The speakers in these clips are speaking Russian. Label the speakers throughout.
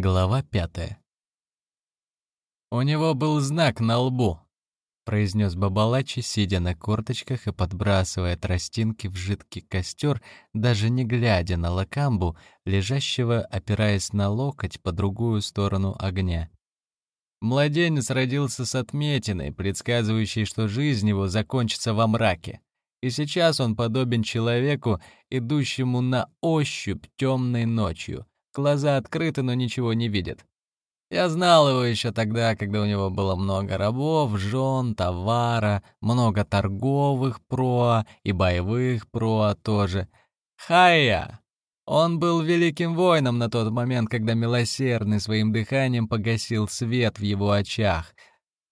Speaker 1: Глава пятая. «У него был знак на лбу», — произнес Бабалачи, сидя на корточках и подбрасывая тростинки в жидкий костер, даже не глядя на Лакамбу, лежащего, опираясь на локоть по другую сторону огня. Младенец родился с отметиной, предсказывающей, что жизнь его закончится во мраке. И сейчас он подобен человеку, идущему на ощупь темной ночью — Глаза открыты, но ничего не видит. Я знал его еще тогда, когда у него было много рабов, жен, товара, много торговых проа и боевых проа тоже. Хая! Он был великим воином на тот момент, когда милосердный своим дыханием погасил свет в его очах —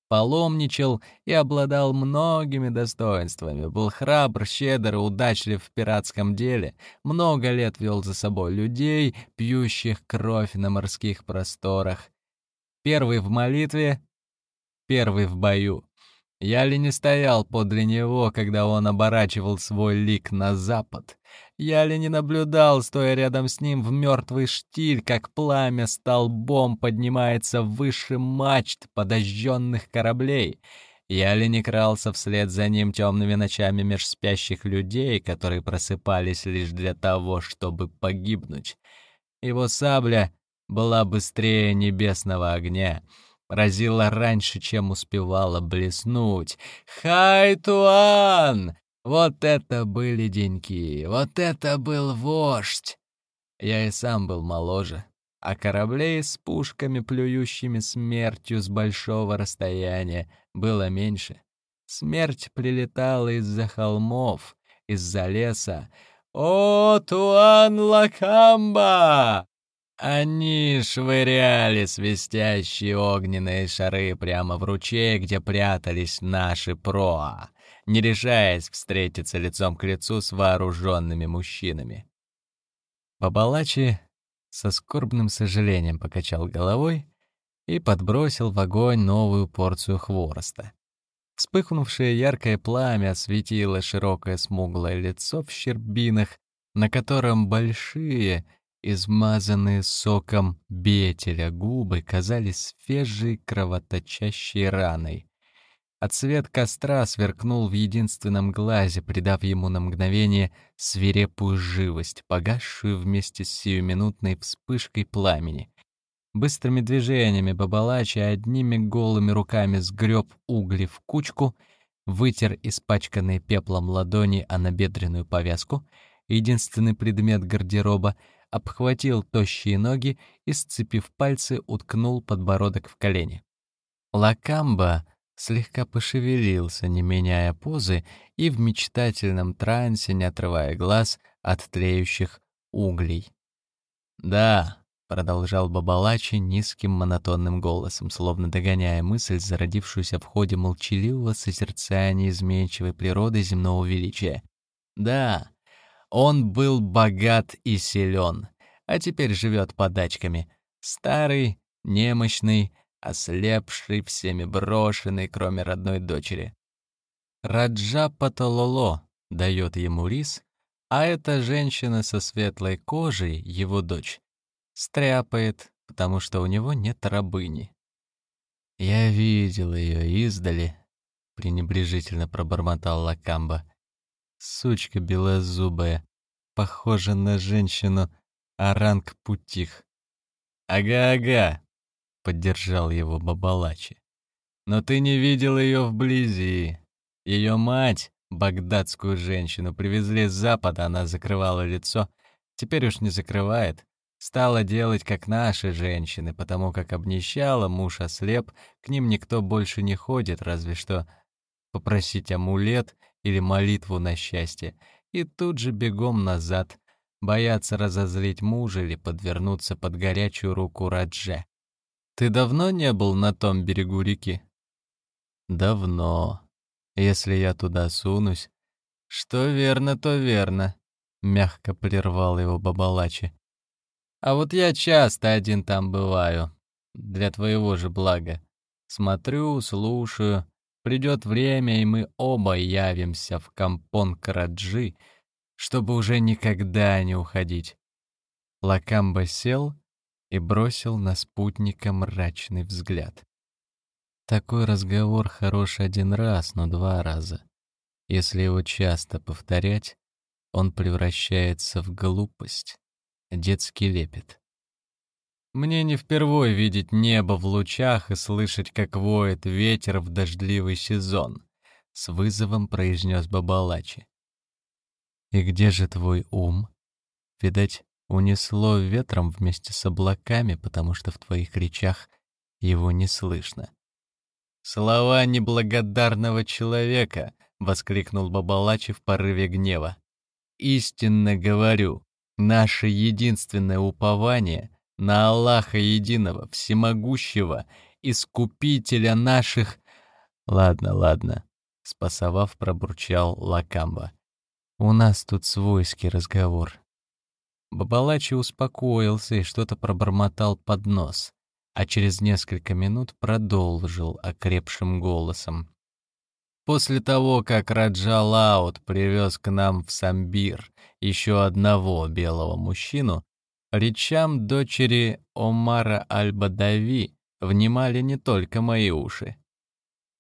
Speaker 1: паломничал и обладал многими достоинствами, был храбр, щедр и удачлив в пиратском деле, много лет вел за собой людей, пьющих кровь на морских просторах. Первый в молитве, первый в бою. Я ли не стоял подле него, когда он оборачивал свой лик на запад? Я ли не наблюдал, стоя рядом с ним в мертвый штиль, как пламя столбом поднимается выше мачт подожженных кораблей? Я ли не крался вслед за ним темными ночами меж спящих людей, которые просыпались лишь для того, чтобы погибнуть? Его сабля была быстрее небесного огня — разила раньше, чем успевала блеснуть. «Хайтуан! Вот это были деньки! Вот это был вождь!» Я и сам был моложе, а кораблей с пушками, плюющими смертью с большого расстояния, было меньше. Смерть прилетала из-за холмов, из-за леса. «О, Туан Лакамба!» Они швыряли свистящие огненные шары прямо в ручей, где прятались наши проа, не решаясь встретиться лицом к лицу с вооруженными мужчинами. Бабалачи со скорбным сожалением покачал головой и подбросил в огонь новую порцию хвороста. Вспыхнувшее яркое пламя осветило широкое смуглое лицо в щербинах, на котором большие — Измазанные соком бетеля губы казались свежей кровоточащей раной. А цвет костра сверкнул в единственном глазе, придав ему на мгновение свирепую живость, погасшую вместе с сиюминутной вспышкой пламени. Быстрыми движениями Бабалачи одними голыми руками сгреб угли в кучку, вытер испачканные пеплом ладони о набедренную повязку, единственный предмет гардероба — обхватил тощие ноги и, сцепив пальцы, уткнул подбородок в колени. Лакамба слегка пошевелился, не меняя позы, и в мечтательном трансе, не отрывая глаз от тлеющих углей. «Да», — продолжал Бабалачи низким монотонным голосом, словно догоняя мысль, зародившуюся в ходе молчаливого созерцания изменчивой природы земного величия. «Да, он был богат и силен, а теперь живет подачками. Старый, немощный, ослепший, всеми брошенный, кроме родной дочери. Раджа Патололо дает ему рис, а эта женщина со светлой кожей, его дочь, стряпает, потому что у него нет рабыни. «Я видел ее издали», — пренебрежительно пробормотал Лакамба. Сучка белозубая, похожа на женщину, а ранг путих. «Ага-ага», — поддержал его Бабалачи. «Но ты не видел ее вблизи. Ее мать, багдадскую женщину, привезли с запада, она закрывала лицо. Теперь уж не закрывает. Стала делать, как наши женщины, потому как обнищала, муж ослеп, к ним никто больше не ходит, разве что попросить амулет или молитву на счастье, и тут же бегом назад, бояться разозлить мужа или подвернуться под горячую руку Радже. «Ты давно не был на том берегу реки?» «Давно. Если я туда сунусь...» «Что верно, то верно», — мягко прервал его Бабалачи. «А вот я часто один там бываю, для твоего же блага. Смотрю, слушаю, Придет время, и мы оба явимся в Кампон Караджи, чтобы уже никогда не уходить. Лакамба сел, и бросил на спутника мрачный взгляд. Такой разговор хорош один раз, но два раза. Если его часто повторять, он превращается в глупость, детский лепет. Мне не впервой видеть небо в лучах и слышать, как воет ветер в дождливый сезон, — с вызовом произнес Бабалачи. И где же твой ум? Видать, унесло ветром вместе с облаками, потому что в твоих речах его не слышно. «Слова неблагодарного человека!» — воскликнул Бабалачи в порыве гнева. «Истинно говорю, наше единственное упование на Аллаха Единого, Всемогущего, Искупителя наших...» «Ладно, ладно», — спасовав, пробурчал Лакамба. «У нас тут свойский разговор». Бабалачи успокоился и что-то пробормотал под нос, а через несколько минут продолжил окрепшим голосом. После того, как Раджа Лаут привез к нам в Самбир еще одного белого мужчину, Речам дочери Омара Аль-Бадави внимали не только мои уши.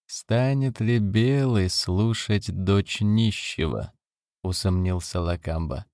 Speaker 1: «Станет ли белый слушать дочь нищего?» — усомнился Лакамба.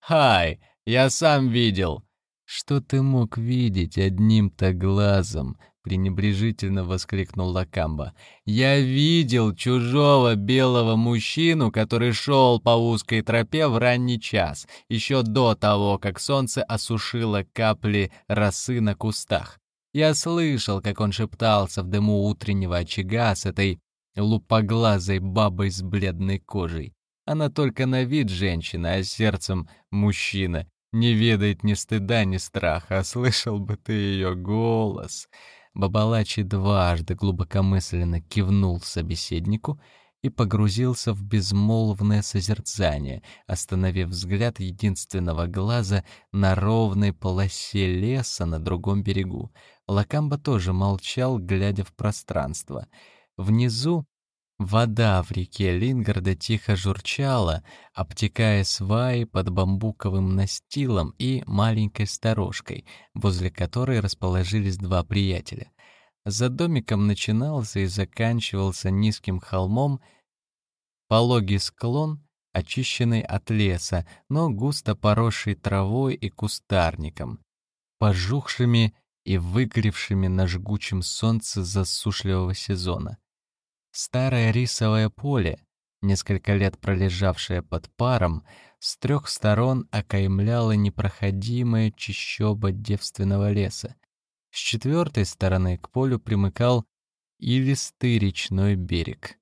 Speaker 1: «Хай, я сам видел!» «Что ты мог видеть одним-то глазом?» пренебрежительно воскликнул Лакамба. «Я видел чужого белого мужчину, который шел по узкой тропе в ранний час, еще до того, как солнце осушило капли росы на кустах. Я слышал, как он шептался в дыму утреннего очага с этой лупоглазой бабой с бледной кожей. Она только на вид женщина, а сердцем мужчина. Не ведает ни стыда, ни страха, а слышал бы ты ее голос. Бабалачи дважды глубокомысленно кивнул собеседнику и погрузился в безмолвное созерцание, остановив взгляд единственного глаза на ровной полосе леса на другом берегу. Лакамба тоже молчал, глядя в пространство. Внизу Вода в реке Лингарда тихо журчала, обтекая сваи под бамбуковым настилом и маленькой сторожкой, возле которой расположились два приятеля. За домиком начинался и заканчивался низким холмом пологий склон, очищенный от леса, но густо поросший травой и кустарником, пожухшими и выгоревшими на жгучем солнце засушливого сезона. Старое рисовое поле, несколько лет пролежавшее под паром, с трех сторон окаймляло непроходимая чащоба девственного леса. С четвертой стороны к полю примыкал илистый речной берег.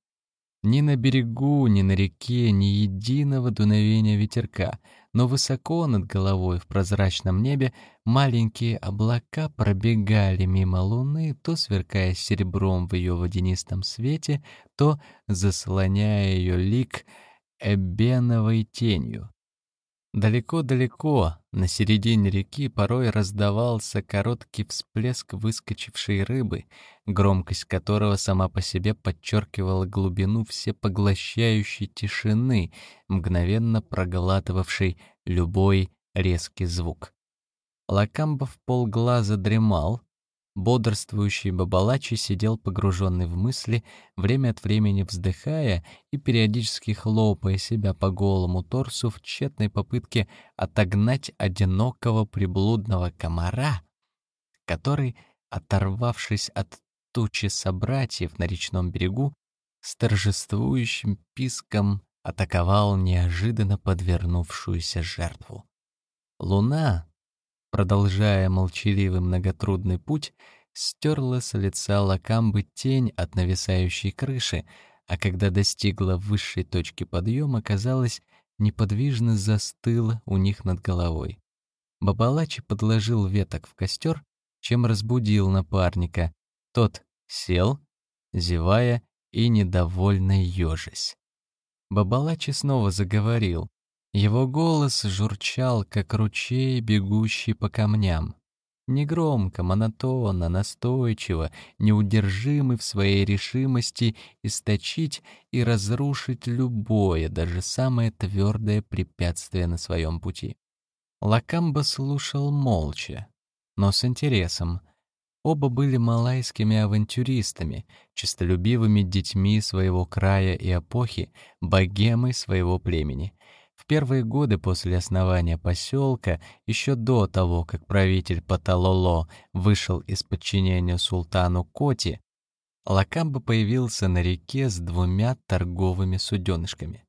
Speaker 1: Ни на берегу, ни на реке ни единого дуновения ветерка, но высоко над головой в прозрачном небе маленькие облака пробегали мимо луны, то сверкая серебром в ее водянистом свете, то заслоняя ее лик эбеновой тенью. Далеко-далеко, на середине реки, порой раздавался короткий всплеск выскочившей рыбы, громкость которого сама по себе подчеркивала глубину всепоглощающей тишины, мгновенно проглатывавшей любой резкий звук. Лакамбов полглаза дремал, Бодрствующий Бабалачи сидел погруженный в мысли, время от времени вздыхая и периодически хлопая себя по голому торсу в тщетной попытке отогнать одинокого приблудного комара, который, оторвавшись от тучи собратьев на речном берегу, с торжествующим писком атаковал неожиданно подвернувшуюся жертву. Луна, продолжая молчаливый многотрудный путь, стерла с лица Лакамбы тень от нависающей крыши, а когда достигла высшей точки подъема, казалось, неподвижно застыла у них над головой. Бабалачи подложил веток в костер, чем разбудил напарника. Тот сел, зевая и недовольно ежась. Бабалачи снова заговорил, его голос журчал, как ручей, бегущий по камням. Негромко, монотонно, настойчиво, неудержимый в своей решимости источить и разрушить любое, даже самое твердое препятствие на своем пути. Лакамба слушал молча. но с интересом. Оба были малайскими авантюристами, честолюбивыми детьми своего края и эпохи, богемой своего племени. В первые годы после основания поселка, еще до того, как правитель Паталоло вышел из подчинения султану Коти, Лакамба появился на реке с двумя торговыми суденышками.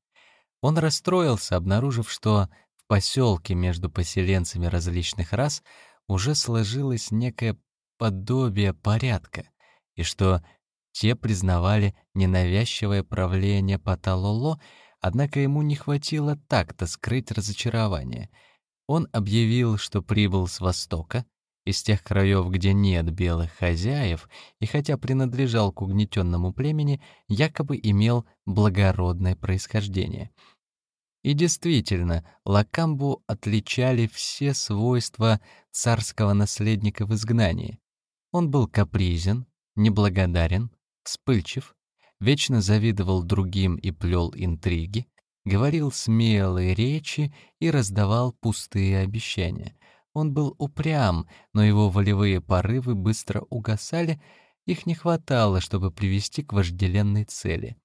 Speaker 1: Он расстроился, обнаружив, что в поселке между поселенцами различных рас уже сложилось некое подобие порядка, и что те признавали ненавязчивое правление Паталоло, однако ему не хватило так-то скрыть разочарование. Он объявил, что прибыл с востока, из тех краев, где нет белых хозяев, и хотя принадлежал к угнетенному племени, якобы имел благородное происхождение. И действительно, Лакамбу отличали все свойства царского наследника в изгнании. Он был капризен, неблагодарен, вспыльчив, вечно завидовал другим и плел интриги, говорил смелые речи и раздавал пустые обещания. Он был упрям, но его волевые порывы быстро угасали, их не хватало, чтобы привести к вожделенной цели.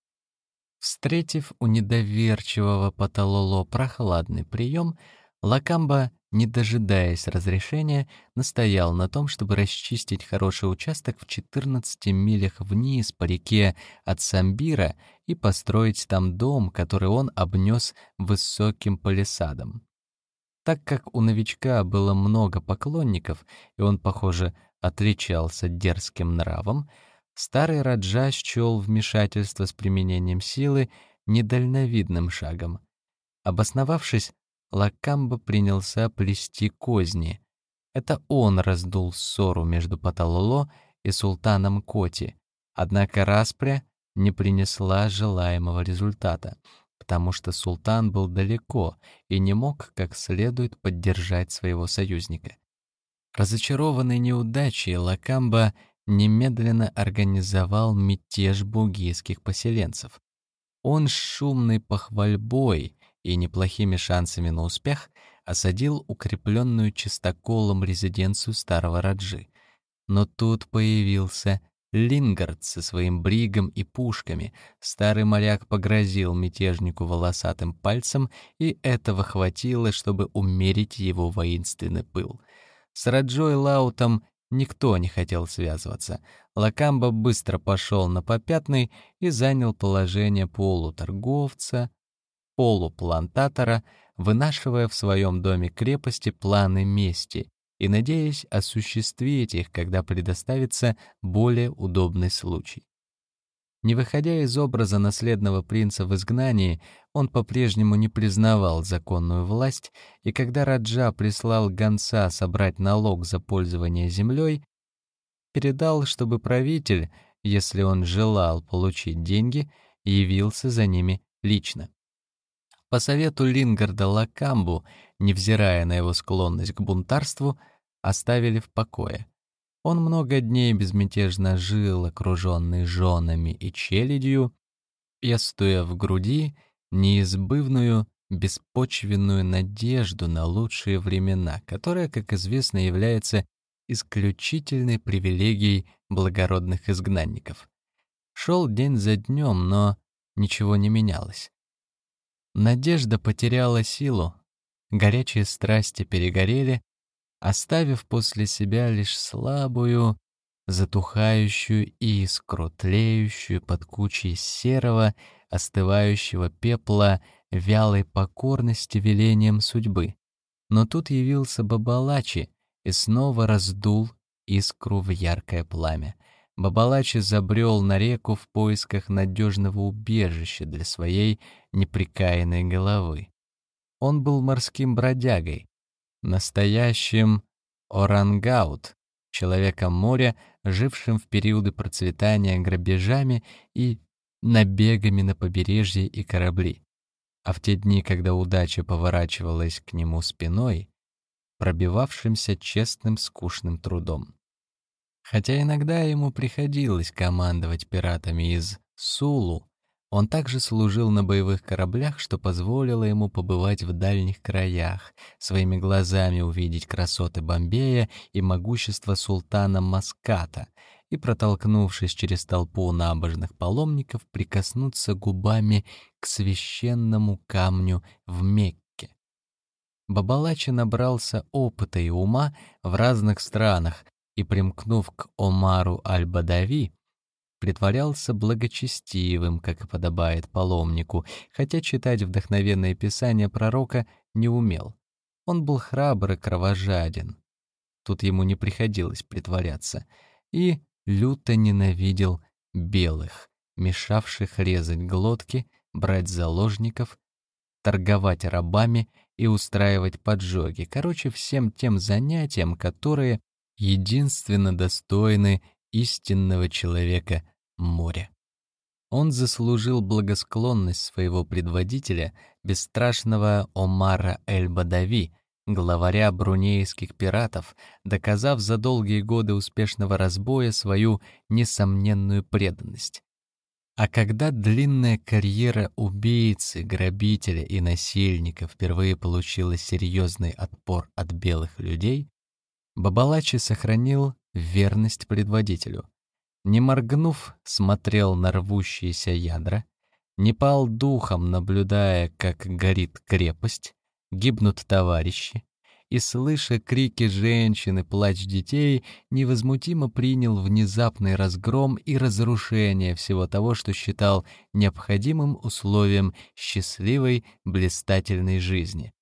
Speaker 1: Встретив у недоверчивого Паталоло прохладный прием, Лакамба не дожидаясь разрешения, настоял на том, чтобы расчистить хороший участок в 14 милях вниз по реке от Самбира и построить там дом, который он обнес высоким палисадом. Так как у новичка было много поклонников, и он, похоже, отличался дерзким нравом, старый Раджа счел вмешательство с применением силы недальновидным шагом. Обосновавшись Лакамба принялся плести козни. Это он раздул ссору между Паталоло и султаном Коти. Однако распря не принесла желаемого результата, потому что султан был далеко и не мог как следует поддержать своего союзника. Разочарованный неудачей, Лакамба немедленно организовал мятеж бугийских поселенцев. Он шумной похвальбой и неплохими шансами на успех осадил укрепленную чистоколом резиденцию старого Раджи. Но тут появился Лингард со своим бригом и пушками. Старый моряк погрозил мятежнику волосатым пальцем, и этого хватило, чтобы умерить его воинственный пыл. С Раджой Лаутом никто не хотел связываться. Лакамба быстро пошел на попятный и занял положение полуторговца, полуплантатора, вынашивая в своем доме крепости планы мести и надеясь осуществить их, когда предоставится более удобный случай. Не выходя из образа наследного принца в изгнании, он по-прежнему не признавал законную власть, и когда Раджа прислал гонца собрать налог за пользование землей, передал, чтобы правитель, если он желал получить деньги, явился за ними лично. По совету Лингарда Лакамбу, невзирая на его склонность к бунтарству, оставили в покое. Он много дней безмятежно жил, окруженный женами и челядью, пестуя в груди неизбывную, беспочвенную надежду на лучшие времена, которая, как известно, является исключительной привилегией благородных изгнанников. Шел день за днем, но ничего не менялось. Надежда потеряла силу, горячие страсти перегорели, оставив после себя лишь слабую, затухающую искру, тлеющую под кучей серого, остывающего пепла, вялой покорности велением судьбы. Но тут явился Бабалачи и снова раздул искру в яркое пламя. Бабалачи забрел на реку в поисках надежного убежища для своей неприкаянной головы. Он был морским бродягой, настоящим орангаут, человеком моря, жившим в периоды процветания грабежами и набегами на побережье и корабли. А в те дни, когда удача поворачивалась к нему спиной, пробивавшимся честным скучным трудом. Хотя иногда ему приходилось командовать пиратами из Сулу, Он также служил на боевых кораблях, что позволило ему побывать в дальних краях, своими глазами увидеть красоты Бомбея и могущество султана Маската и, протолкнувшись через толпу набожных паломников, прикоснуться губами к священному камню в Мекке. Бабалачи набрался опыта и ума в разных странах и, примкнув к Омару Аль-Бадави, притворялся благочестивым, как и подобает паломнику, хотя читать вдохновенное писание пророка не умел. Он был храбр и кровожаден. Тут ему не приходилось притворяться. И люто ненавидел белых, мешавших резать глотки, брать заложников, торговать рабами и устраивать поджоги. Короче, всем тем занятиям, которые единственно достойны истинного человека море. Он заслужил благосклонность своего предводителя, бесстрашного Омара Эль-Бадави, главаря брунейских пиратов, доказав за долгие годы успешного разбоя свою несомненную преданность. А когда длинная карьера убийцы, грабителя и насильника впервые получила серьезный отпор от белых людей, Бабалачи сохранил верность предводителю. Не моргнув, смотрел на рвущиеся ядра, не пал духом, наблюдая, как горит крепость, гибнут товарищи, и, слыша крики женщин и плач детей, невозмутимо принял внезапный разгром и разрушение всего того, что считал необходимым условием счастливой, блистательной жизни.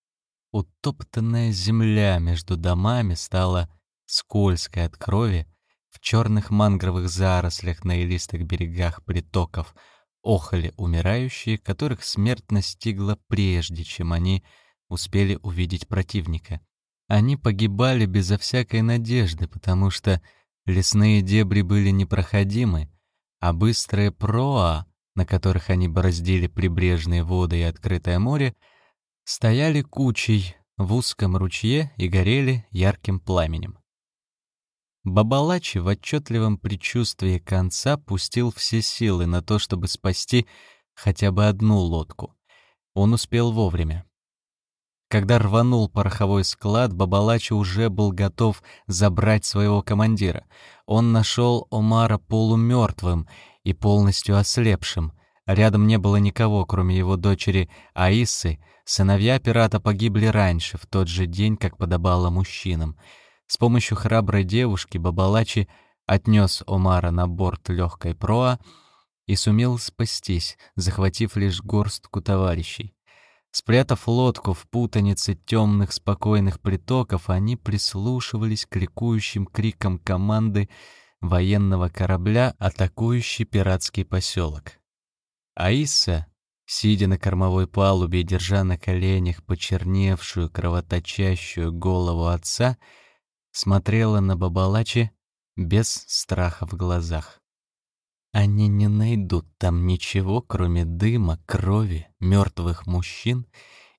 Speaker 1: Утоптанная земля между домами стала скользкой от крови, в черных мангровых зарослях на илистых берегах притоков охали умирающие, которых смерть настигла прежде, чем они успели увидеть противника. Они погибали безо всякой надежды, потому что лесные дебри были непроходимы, а быстрые проа, на которых они бороздили прибрежные воды и открытое море, стояли кучей в узком ручье и горели ярким пламенем. Бабалачи в отчетливом предчувствии конца пустил все силы на то, чтобы спасти хотя бы одну лодку. Он успел вовремя. Когда рванул пороховой склад, Бабалачи уже был готов забрать своего командира. Он нашел Омара полумертвым и полностью ослепшим. Рядом не было никого, кроме его дочери Аисы. Сыновья пирата погибли раньше, в тот же день, как подобало мужчинам — с помощью храброй девушки Бабалачи отнес Омара на борт легкой проа и сумел спастись, захватив лишь горстку товарищей. Спрятав лодку в путанице темных спокойных притоков, они прислушивались к ликующим крикам команды военного корабля, атакующий пиратский поселок. Аиса, сидя на кормовой палубе и держа на коленях почерневшую, кровоточащую голову отца, смотрела на Бабалачи без страха в глазах. Они не найдут там ничего, кроме дыма, крови, мертвых мужчин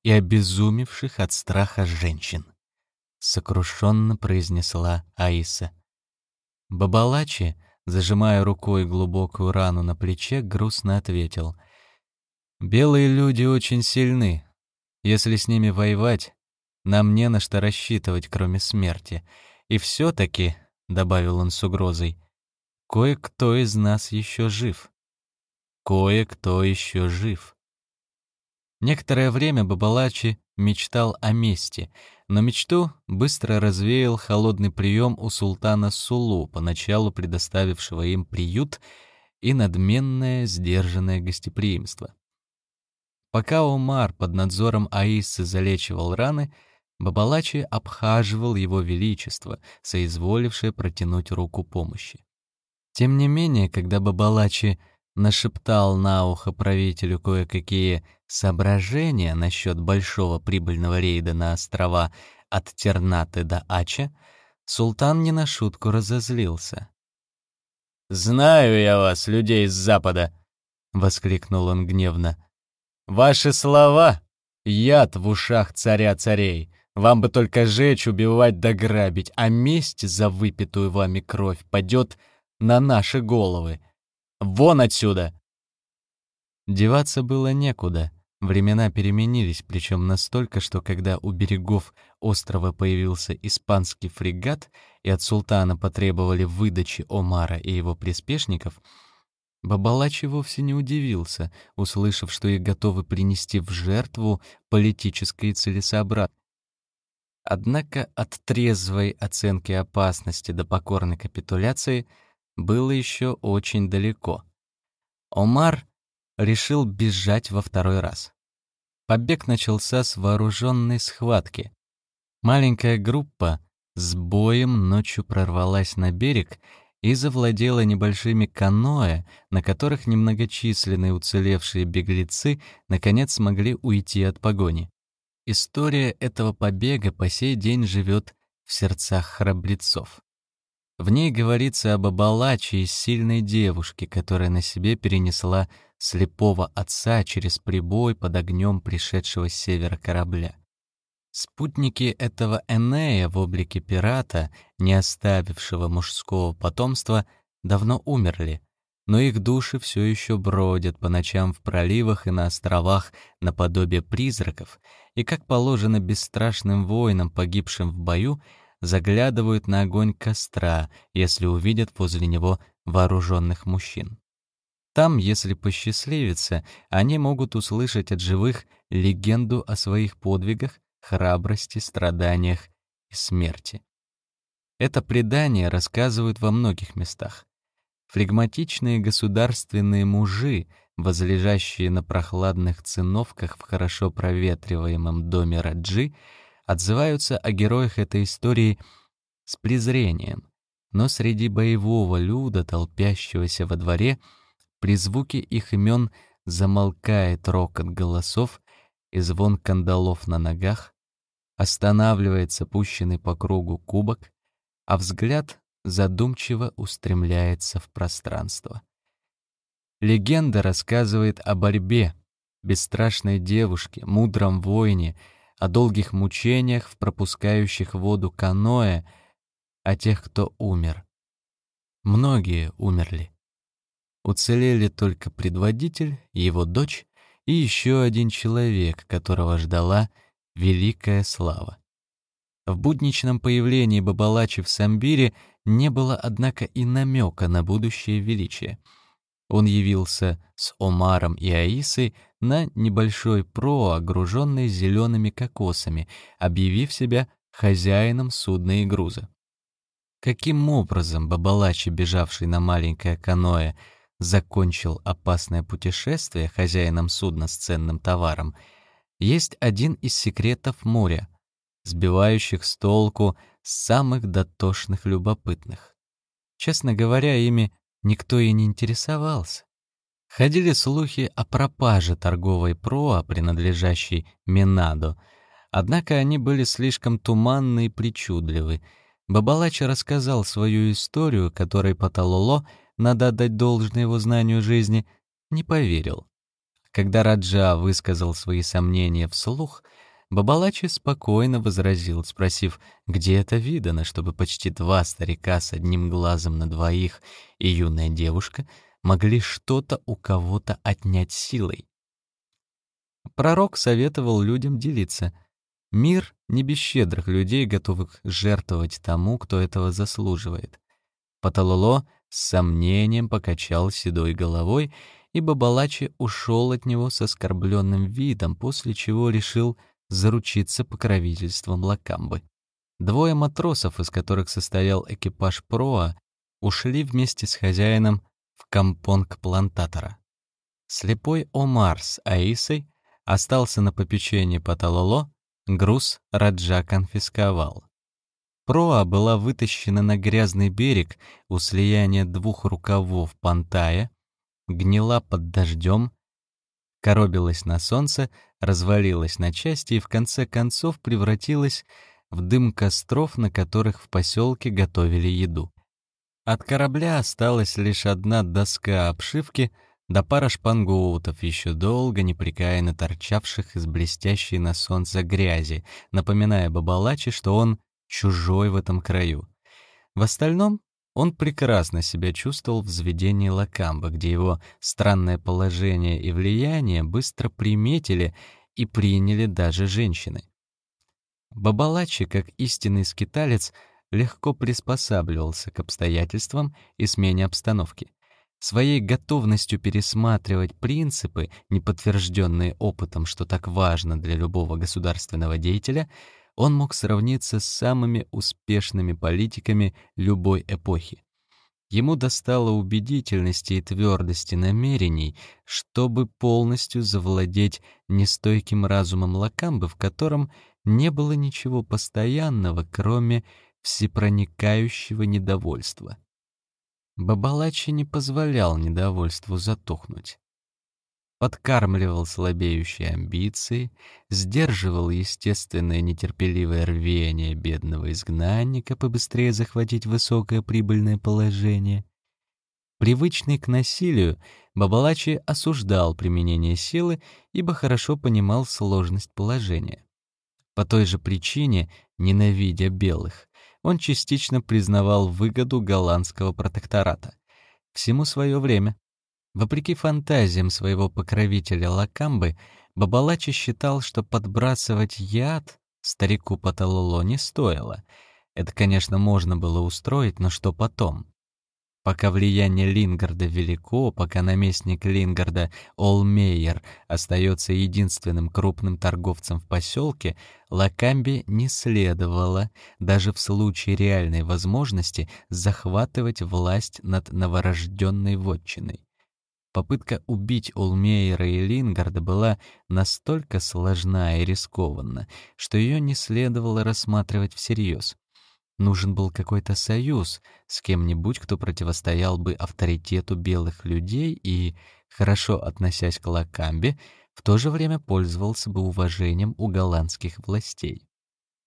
Speaker 1: и обезумевших от страха женщин, сокрушенно произнесла Аиса. Бабалачи, зажимая рукой глубокую рану на плече, грустно ответил: "Белые люди очень сильны. Если с ними воевать, нам не на что рассчитывать, кроме смерти. И все-таки, — добавил он с угрозой, — кое-кто из нас еще жив. Кое-кто еще жив. Некоторое время Бабалачи мечтал о мести, но мечту быстро развеял холодный прием у султана Сулу, поначалу предоставившего им приют и надменное сдержанное гостеприимство. Пока Умар под надзором Аисы залечивал раны, Бабалачи обхаживал его величество, соизволившее протянуть руку помощи. Тем не менее, когда Бабалачи нашептал на ухо правителю кое-какие соображения насчет большого прибыльного рейда на острова от Тернаты до Ача, султан не на шутку разозлился. «Знаю я вас, людей с запада!» — воскликнул он гневно. «Ваши слова — яд в ушах царя царей. Вам бы только жечь, убивать да грабить, а месть за выпитую вами кровь падет на наши головы. Вон отсюда!» Деваться было некуда. Времена переменились, причем настолько, что когда у берегов острова появился испанский фрегат и от султана потребовали выдачи Омара и его приспешников, Бабалачи вовсе не удивился, услышав, что их готовы принести в жертву политической целесообразности. Однако от трезвой оценки опасности до покорной капитуляции было еще очень далеко. Омар решил бежать во второй раз. Побег начался с вооруженной схватки. Маленькая группа с боем ночью прорвалась на берег и завладела небольшими каноэ, на которых немногочисленные уцелевшие беглецы наконец смогли уйти от погони. История этого побега по сей день живет в сердцах храбрецов. В ней говорится об Абалаче и сильной девушке, которая на себе перенесла слепого отца через прибой под огнем пришедшего с севера корабля. Спутники этого Энея в облике пирата, не оставившего мужского потомства, давно умерли, но их души все еще бродят по ночам в проливах и на островах наподобие призраков, и, как положено бесстрашным воинам, погибшим в бою, заглядывают на огонь костра, если увидят возле него вооруженных мужчин. Там, если посчастливится, они могут услышать от живых легенду о своих подвигах, храбрости, страданиях и смерти. Это предание рассказывают во многих местах. Флегматичные государственные мужи, возлежащие на прохладных циновках в хорошо проветриваемом доме Раджи, отзываются о героях этой истории с презрением, но среди боевого люда, толпящегося во дворе, при звуке их имен замолкает рокот голосов и звон кандалов на ногах, останавливается пущенный по кругу кубок, а взгляд задумчиво устремляется в пространство. Легенда рассказывает о борьбе, бесстрашной девушке, мудром воине, о долгих мучениях в пропускающих воду каноэ, о тех, кто умер. Многие умерли. Уцелели только предводитель, его дочь и еще один человек, которого ждала великая слава. В будничном появлении Бабалачи в Самбире не было, однако, и намека на будущее величие. Он явился с Омаром и Аисой на небольшой проа, огруженной зелеными кокосами, объявив себя хозяином судна и груза. Каким образом Бабалачи, бежавший на маленькое каноэ, закончил опасное путешествие хозяином судна с ценным товаром, есть один из секретов моря, сбивающих с толку самых дотошных любопытных. Честно говоря, ими никто и не интересовался. Ходили слухи о пропаже торговой проа, принадлежащей Минадо, однако они были слишком туманны и причудливы. Бабалача рассказал свою историю, которой Паталоло — надо отдать должное его знанию жизни, не поверил. Когда Раджа высказал свои сомнения вслух, Бабалачи спокойно возразил, спросив, где это видано, чтобы почти два старика с одним глазом на двоих и юная девушка могли что-то у кого-то отнять силой. Пророк советовал людям делиться. Мир не без щедрых людей, готовых жертвовать тому, кто этого заслуживает. Паталоло с сомнением покачал седой головой, и Бабалачи ушел от него с оскорбленным видом, после чего решил заручиться покровительством Лакамбы. Двое матросов, из которых состоял экипаж Проа, ушли вместе с хозяином в компонг плантатора. Слепой Омар с Аисой остался на попечении Паталоло, груз Раджа конфисковал. Проа была вытащена на грязный берег у слияния двух рукавов Пантая, гнила под дождем, коробилась на солнце, развалилась на части и в конце концов превратилась в дым костров, на которых в поселке готовили еду. От корабля осталась лишь одна доска обшивки да пара шпангоутов, еще долго непрекаянно торчавших из блестящей на солнце грязи, напоминая Бабалачи, что он чужой в этом краю. В остальном Он прекрасно себя чувствовал в заведении Лакамба, где его странное положение и влияние быстро приметили и приняли даже женщины. Бабалачи, как истинный скиталец, легко приспосабливался к обстоятельствам и смене обстановки. Своей готовностью пересматривать принципы, не подтвержденные опытом, что так важно для любого государственного деятеля — он мог сравниться с самыми успешными политиками любой эпохи. Ему достало убедительности и твердости намерений, чтобы полностью завладеть нестойким разумом Лакамбы, в котором не было ничего постоянного, кроме всепроникающего недовольства. Бабалачи не позволял недовольству затухнуть подкармливал слабеющие амбиции, сдерживал естественное нетерпеливое рвение бедного изгнанника побыстрее захватить высокое прибыльное положение. Привычный к насилию, Бабалачи осуждал применение силы, ибо хорошо понимал сложность положения. По той же причине, ненавидя белых, он частично признавал выгоду голландского протектората. Всему свое время. Вопреки фантазиям своего покровителя Лакамбы, Бабалачи считал, что подбрасывать яд старику Паталоло не стоило. Это, конечно, можно было устроить, но что потом? Пока влияние Лингарда велико, пока наместник Лингарда Олмейер остается единственным крупным торговцем в поселке, Лакамбе не следовало, даже в случае реальной возможности, захватывать власть над новорожденной вотчиной. Попытка убить Улмейера и Лингарда была настолько сложна и рискованна, что ее не следовало рассматривать всерьез. Нужен был какой-то союз с кем-нибудь, кто противостоял бы авторитету белых людей и, хорошо относясь к Лакамбе, в то же время пользовался бы уважением у голландских властей.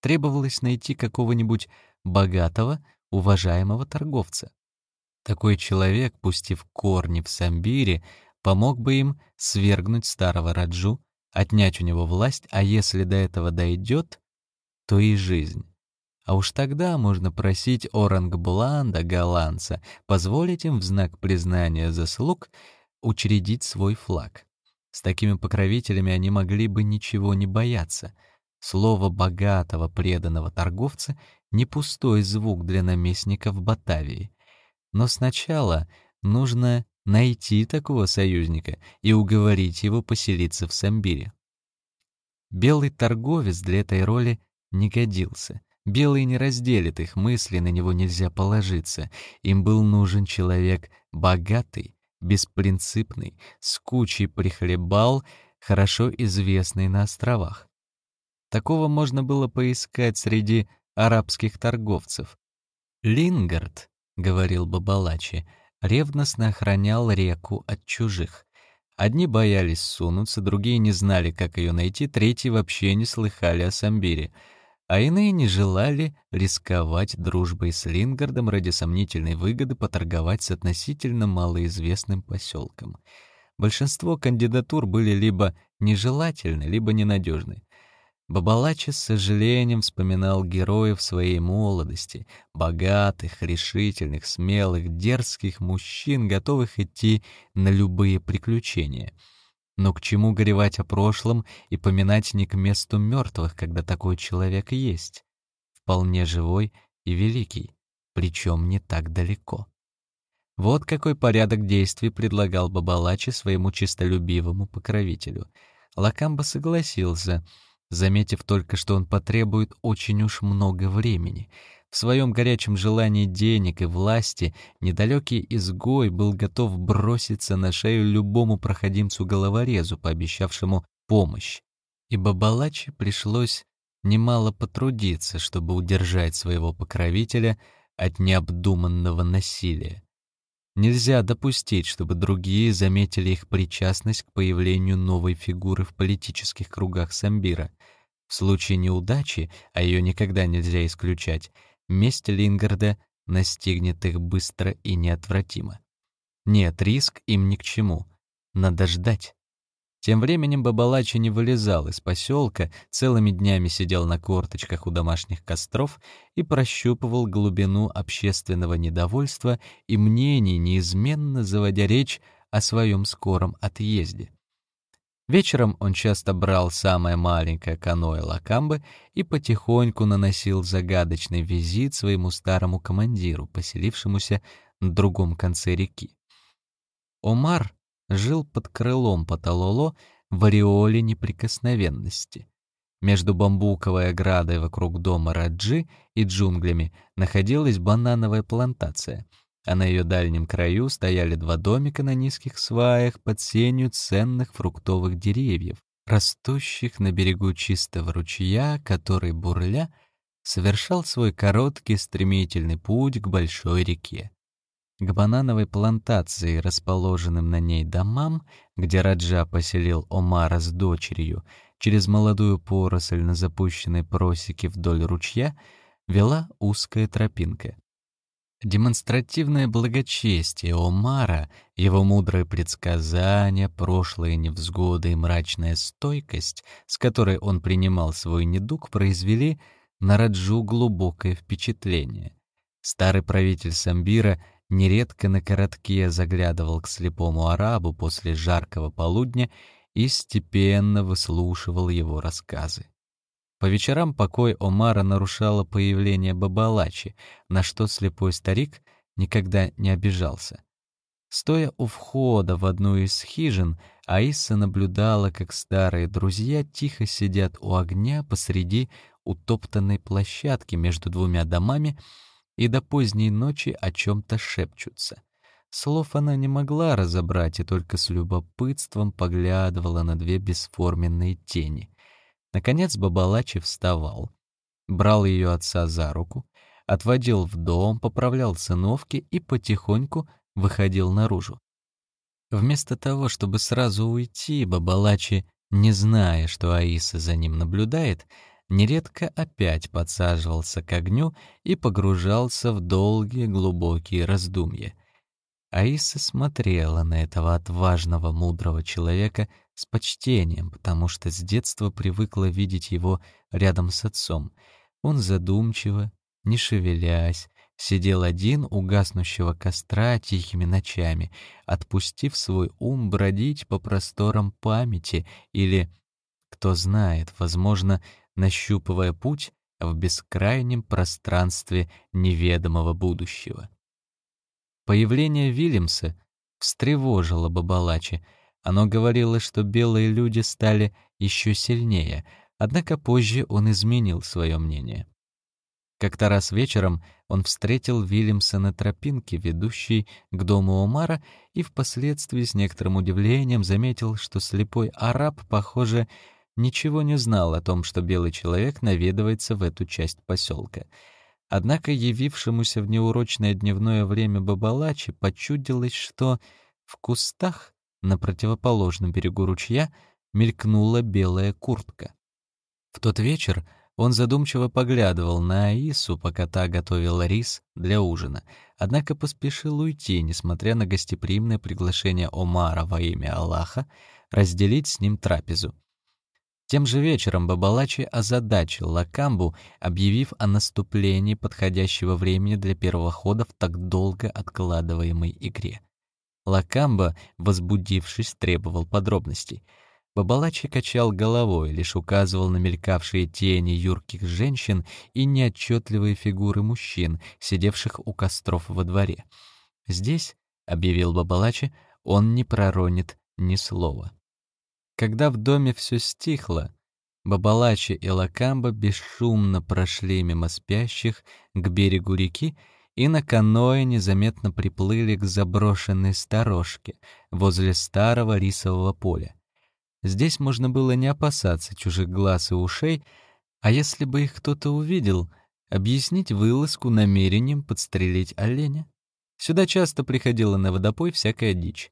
Speaker 1: Требовалось найти какого-нибудь богатого, уважаемого торговца. Такой человек, пустив корни в Самбире, помог бы им свергнуть старого Раджу, отнять у него власть, а если до этого дойдет, то и жизнь. А уж тогда можно просить Орангбланда, голландца, позволить им в знак признания заслуг учредить свой флаг. С такими покровителями они могли бы ничего не бояться. Слово богатого преданного торговца — не пустой звук для наместников Батавии. Но сначала нужно найти такого союзника и уговорить его поселиться в Самбире. Белый торговец для этой роли не годился. Белый не разделит их мысли, на него нельзя положиться. Им был нужен человек богатый, беспринципный, с кучей прихлебал, хорошо известный на островах. Такого можно было поискать среди арабских торговцев. Лингард — говорил Бабалачи, ревностно охранял реку от чужих. Одни боялись сунуться, другие не знали, как ее найти, третьи вообще не слыхали о Самбире, а иные не желали рисковать дружбой с Лингардом ради сомнительной выгоды поторговать с относительно малоизвестным поселком. Большинство кандидатур были либо нежелательны, либо ненадежны. Бабалачи с сожалением вспоминал героев своей молодости, богатых, решительных, смелых, дерзких мужчин, готовых идти на любые приключения. Но к чему горевать о прошлом и поминать не к месту мертвых, когда такой человек есть? Вполне живой и великий, причем не так далеко. Вот какой порядок действий предлагал Бабалачи своему чистолюбивому покровителю. Лакамба согласился — заметив только, что он потребует очень уж много времени. В своем горячем желании денег и власти недалекий изгой был готов броситься на шею любому проходимцу-головорезу, пообещавшему помощь. И Бабалачи пришлось немало потрудиться, чтобы удержать своего покровителя от необдуманного насилия. Нельзя допустить, чтобы другие заметили их причастность к появлению новой фигуры в политических кругах Самбира. В случае неудачи, а ее никогда нельзя исключать, месть Лингарда настигнет их быстро и неотвратимо. Нет, риск им ни к чему. Надо ждать. Тем временем Бабалачи не вылезал из поселка, целыми днями сидел на корточках у домашних костров и прощупывал глубину общественного недовольства и мнений, неизменно заводя речь о своем скором отъезде. Вечером он часто брал самое маленькое каноэ Лакамбы и потихоньку наносил загадочный визит своему старому командиру, поселившемуся на другом конце реки. Омар жил под крылом Паталоло в ореоле неприкосновенности. Между бамбуковой оградой вокруг дома Раджи и джунглями находилась банановая плантация, а на ее дальнем краю стояли два домика на низких сваях под сенью ценных фруктовых деревьев, растущих на берегу чистого ручья, который, бурля, совершал свой короткий стремительный путь к большой реке. К банановой плантации, расположенным на ней домам, где Раджа поселил Омара с дочерью, через молодую поросль на запущенной просеке вдоль ручья, вела узкая тропинка. Демонстративное благочестие Омара, его мудрые предсказания, прошлые невзгоды и мрачная стойкость, с которой он принимал свой недуг, произвели на Раджу глубокое впечатление. Старый правитель Самбира — нередко на коротке заглядывал к слепому арабу после жаркого полудня и степенно выслушивал его рассказы. По вечерам покой Омара нарушало появление Бабалачи, на что слепой старик никогда не обижался. Стоя у входа в одну из хижин, Аиса наблюдала, как старые друзья тихо сидят у огня посреди утоптанной площадки между двумя домами и до поздней ночи о чем-то шепчутся. Слов она не могла разобрать и только с любопытством поглядывала на две бесформенные тени. Наконец Бабалачи вставал, брал ее отца за руку, отводил в дом, поправлял сыновки и потихоньку выходил наружу. Вместо того, чтобы сразу уйти, Бабалачи, не зная, что Аиса за ним наблюдает, нередко опять подсаживался к огню и погружался в долгие глубокие раздумья. Аиса смотрела на этого отважного, мудрого человека с почтением, потому что с детства привыкла видеть его рядом с отцом. Он задумчиво, не шевелясь, сидел один у гаснущего костра тихими ночами, отпустив свой ум бродить по просторам памяти или, кто знает, возможно, нащупывая путь в бескрайнем пространстве неведомого будущего. Появление Вильямса встревожило Бабалачи. Оно говорило, что белые люди стали еще сильнее, однако позже он изменил свое мнение. Как-то раз вечером он встретил Вильямса на тропинке, ведущей к дому Омара, и впоследствии с некоторым удивлением заметил, что слепой араб, похоже, ничего не знал о том, что белый человек наведывается в эту часть поселка. Однако явившемуся в неурочное дневное время Бабалачи почудилось, что в кустах на противоположном берегу ручья мелькнула белая куртка. В тот вечер он задумчиво поглядывал на Аису, пока та готовила рис для ужина, однако поспешил уйти, несмотря на гостеприимное приглашение Омара во имя Аллаха разделить с ним трапезу. Тем же вечером Бабалачи озадачил Лакамбу, объявив о наступлении подходящего времени для первого хода в так долго откладываемой игре. Лакамба, возбудившись, требовал подробностей. Бабалачи качал головой, лишь указывал на мелькавшие тени юрких женщин и неотчетливые фигуры мужчин, сидевших у костров во дворе. «Здесь», — объявил Бабалачи, — «он не проронит ни слова». Когда в доме все стихло, Бабалачи и Лакамба бесшумно прошли мимо спящих к берегу реки и на каное незаметно приплыли к заброшенной сторожке возле старого рисового поля. Здесь можно было не опасаться чужих глаз и ушей, а если бы их кто-то увидел, объяснить вылазку намерением подстрелить оленя. Сюда часто приходила на водопой всякая дичь.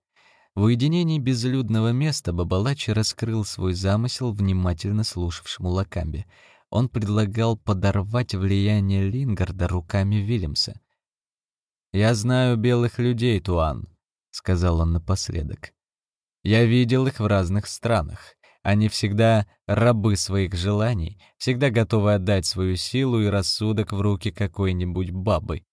Speaker 1: В уединении безлюдного места Бабалачи раскрыл свой замысел внимательно слушавшему Лакамбе. Он предлагал подорвать влияние Лингарда руками Вильямса. «Я знаю белых людей, Туан», — сказал он напоследок. Я видел их в разных странах. Они всегда рабы своих желаний, всегда готовы отдать свою силу и рассудок в руки какой-нибудь бабы.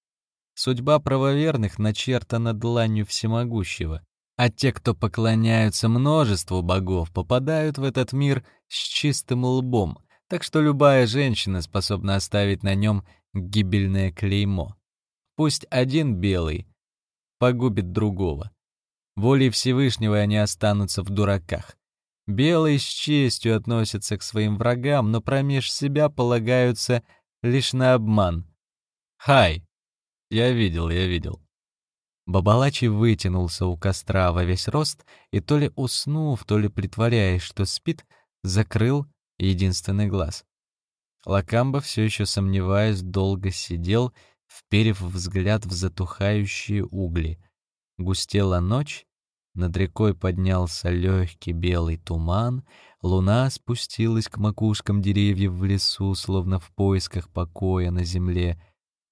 Speaker 1: Судьба правоверных начертана дланью всемогущего, а те, кто поклоняются множеству богов, попадают в этот мир с чистым лбом, так что любая женщина способна оставить на нем гибельное клеймо. Пусть один белый погубит другого. Волей Всевышнего они останутся в дураках. Белые с честью относятся к своим врагам, но промеж себя полагаются лишь на обман. «Хай!» «Я видел, я видел». Бабалачи вытянулся у костра во весь рост и то ли уснув, то ли притворяясь, что спит, закрыл единственный глаз. Лакамба, все еще сомневаясь, долго сидел, вперев взгляд в затухающие угли. Густела ночь, над рекой поднялся легкий белый туман, луна спустилась к макушкам деревьев в лесу, словно в поисках покоя на земле,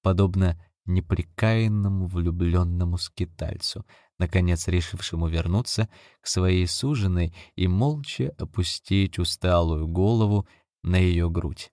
Speaker 1: подобно неприкаянному влюбленному скитальцу, наконец решившему вернуться к своей суженой и молча опустить усталую голову на ее грудь.